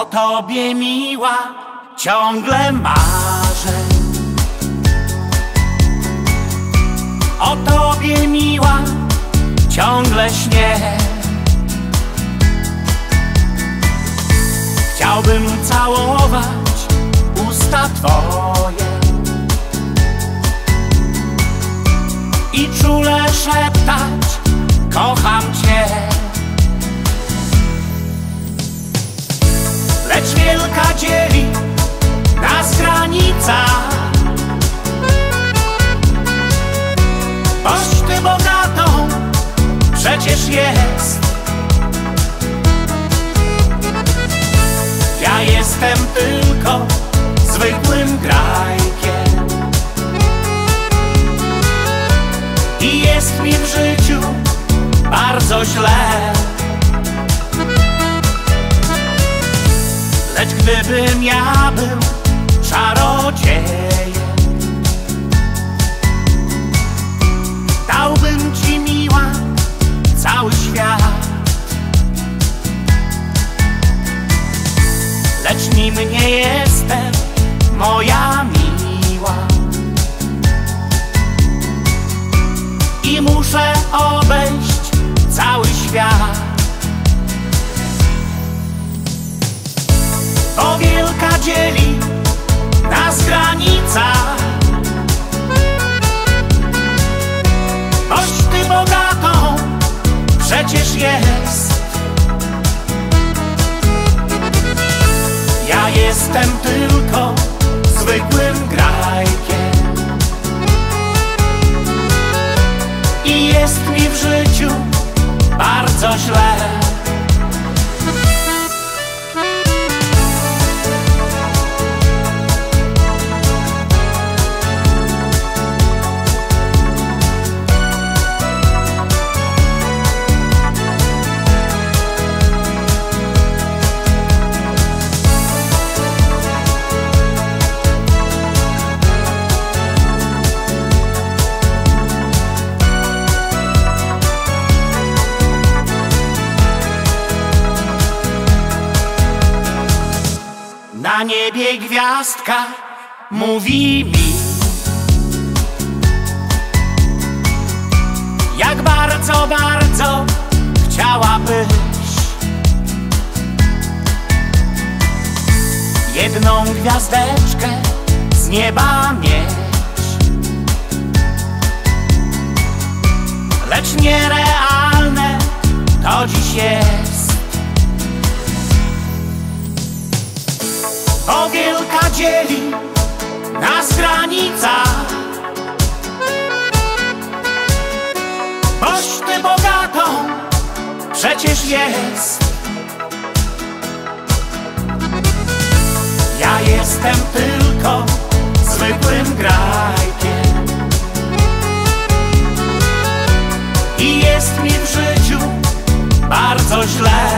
tobie miła ciągle marzę. O tobie miła ciągle śnię. Chciałbym całować usta twoje i czule szeptać kocham jest. Ja jestem tylko zwykłym grajkiem. I jest mi w życiu bardzo źle. Lecz gdybym ja był Lecz nim nie jestem, moja miła. I muszę obejść cały świat. Bo wielka dzieli nas granica. Boś ty bogatą przecież jest. Jestem tylko zwykłym grajkiem. I jest mi w życiu bardzo źle. Niebie gwiazdka mówi mi. Jak bardzo, bardzo chciałabyś Jedną gwiazdeczkę z nieba mieć. Lecz nierealne to dziś jest O wielka dzieli nas granica. Boś ty bogatą przecież jest. Ja jestem tylko zwykłym grajkiem. I jest mi w życiu bardzo źle.